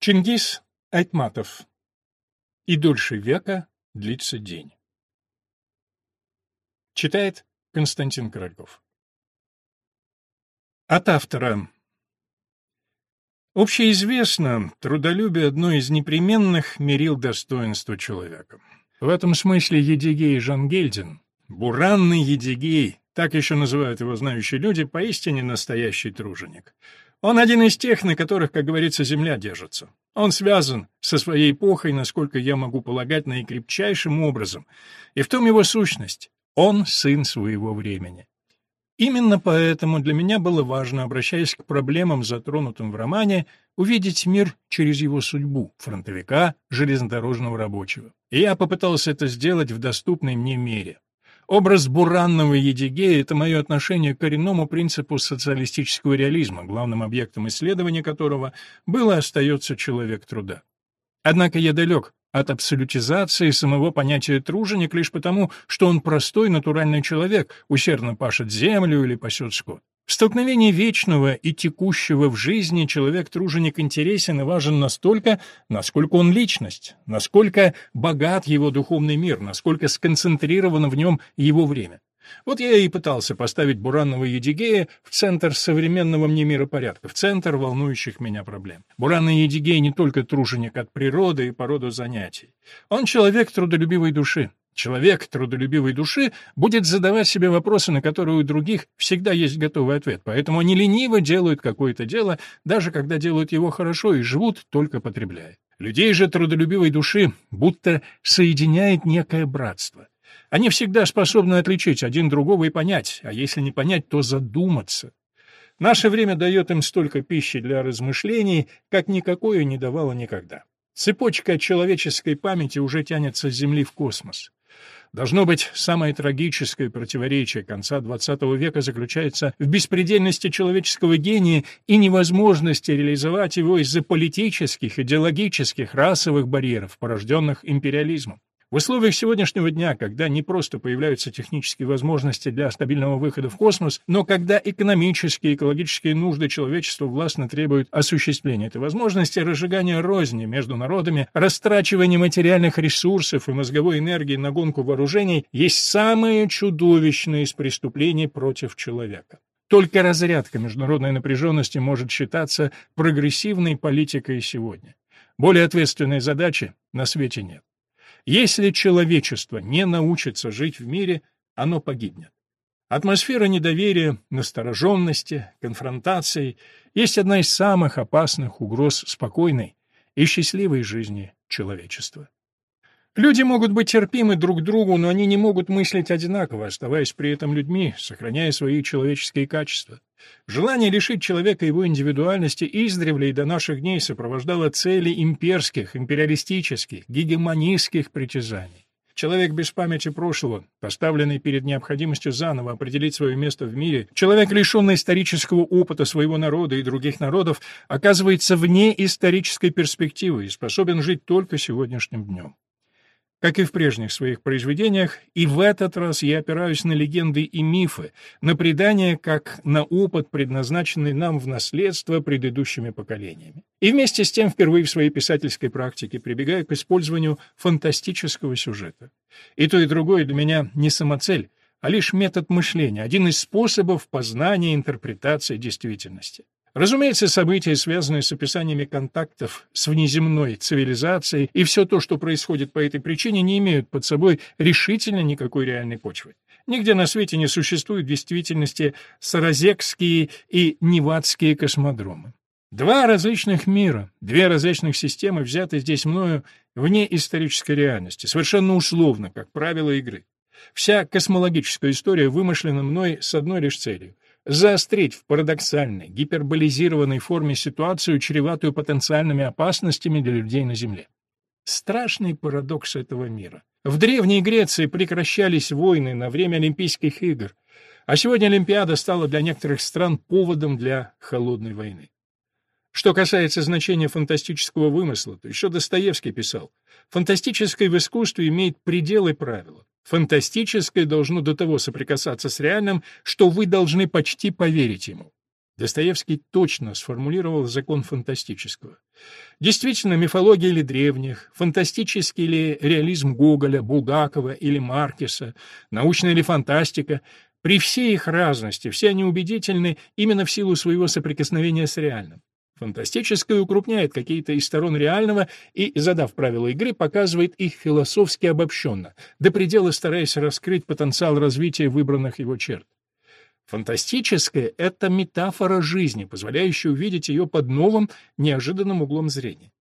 Чингис Айтматов. И дольше века длится день. Читает Константин Корольков. От автора. Общеизвестно, трудолюбие — одно из непременных мерил достоинства человека. В этом смысле Едигей Жангельдин, буранный Едигей, так еще называют его знающие люди, поистине настоящий труженик. Он один из тех, на которых, как говорится, земля держится. Он связан со своей эпохой, насколько я могу полагать, наикрепчайшим образом. И в том его сущность. Он сын своего времени. Именно поэтому для меня было важно, обращаясь к проблемам, затронутым в романе, увидеть мир через его судьбу, фронтовика, железнодорожного рабочего. И я попытался это сделать в доступной мне мере. Образ буранного Едигея — это мое отношение к коренному принципу социалистического реализма, главным объектом исследования которого был и остается человек труда. Однако я далек от абсолютизации самого понятия труженик лишь потому, что он простой натуральный человек, усердно пашет землю или пасет скот. В столкновении вечного и текущего в жизни человек-труженик интересен и важен настолько, насколько он личность, насколько богат его духовный мир, насколько сконцентрировано в нем его время. Вот я и пытался поставить Буранного Едигея в центр современного мне миропорядка, в центр волнующих меня проблем. Буранный Едигей не только труженик от природы и по роду занятий. Он человек трудолюбивой души, Человек трудолюбивой души будет задавать себе вопросы, на которые у других всегда есть готовый ответ, поэтому они лениво делают какое-то дело, даже когда делают его хорошо и живут только потребляя. Людей же трудолюбивой души будто соединяет некое братство. Они всегда способны отличить один другого и понять, а если не понять, то задуматься. Наше время дает им столько пищи для размышлений, как никакое не давало никогда. Цепочка человеческой памяти уже тянется с Земли в космос. Должно быть, самое трагическое противоречие конца XX века заключается в беспредельности человеческого гения и невозможности реализовать его из-за политических, идеологических, расовых барьеров, порожденных империализмом. В условиях сегодняшнего дня, когда не просто появляются технические возможности для стабильного выхода в космос, но когда экономические и экологические нужды человечества властно требуют осуществления этой возможности, разжигания розни между народами, растрачивания материальных ресурсов и мозговой энергии на гонку вооружений, есть самое чудовищное из преступлений против человека. Только разрядка международной напряженности может считаться прогрессивной политикой сегодня. Более ответственной задачи на свете нет. Если человечество не научится жить в мире, оно погибнет. Атмосфера недоверия, настороженности, конфронтаций есть одна из самых опасных угроз спокойной и счастливой жизни человечества. Люди могут быть терпимы друг другу, но они не могут мыслить одинаково, оставаясь при этом людьми, сохраняя свои человеческие качества. Желание лишить человека его индивидуальности издревле и до наших дней сопровождало цели имперских, империалистических, гегемонистских притязаний. Человек без памяти прошлого, поставленный перед необходимостью заново определить свое место в мире, человек, лишенный исторического опыта своего народа и других народов, оказывается вне исторической перспективы и способен жить только сегодняшним днем. Как и в прежних своих произведениях, и в этот раз я опираюсь на легенды и мифы, на предания как на опыт, предназначенный нам в наследство предыдущими поколениями. И вместе с тем впервые в своей писательской практике прибегаю к использованию фантастического сюжета. И то, и другое для меня не самоцель, а лишь метод мышления, один из способов познания и интерпретации действительности. Разумеется, события, связанные с описаниями контактов с внеземной цивилизацией и все то, что происходит по этой причине, не имеют под собой решительно никакой реальной почвы. Нигде на свете не существует в действительности саразекские и невадские космодромы. Два различных мира, две различных системы взяты здесь мною вне исторической реальности, совершенно условно, как правило игры. Вся космологическая история вымышлена мной с одной лишь целью — заострить в парадоксальной, гиперболизированной форме ситуацию, чреватую потенциальными опасностями для людей на Земле. Страшный парадокс этого мира. В Древней Греции прекращались войны на время Олимпийских игр, а сегодня Олимпиада стала для некоторых стран поводом для холодной войны. Что касается значения фантастического вымысла, то еще Достоевский писал, фантастическое в искусстве имеет пределы правила. Фантастическое должно до того соприкасаться с реальным, что вы должны почти поверить ему. Достоевский точно сформулировал закон фантастического. Действительно, мифология или древних, фантастический ли реализм Гоголя, Булгакова или Маркеса, научная ли фантастика, при всей их разности, все они убедительны именно в силу своего соприкосновения с реальным. Фантастическое укрупняет какие-то из сторон реального и, задав правила игры, показывает их философски обобщенно, до предела стараясь раскрыть потенциал развития выбранных его черт. Фантастическое — это метафора жизни, позволяющая увидеть ее под новым, неожиданным углом зрения.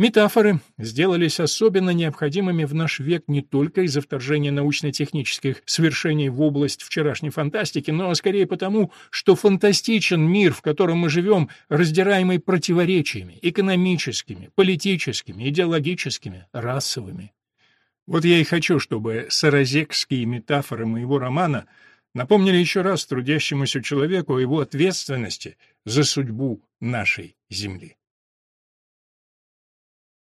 Метафоры сделались особенно необходимыми в наш век не только из-за вторжения научно-технических свершений в область вчерашней фантастики, но скорее потому, что фантастичен мир, в котором мы живем, раздираемый противоречиями экономическими, политическими, идеологическими, расовыми. Вот я и хочу, чтобы саразекские метафоры моего романа напомнили еще раз трудящемуся человеку о его ответственности за судьбу нашей Земли.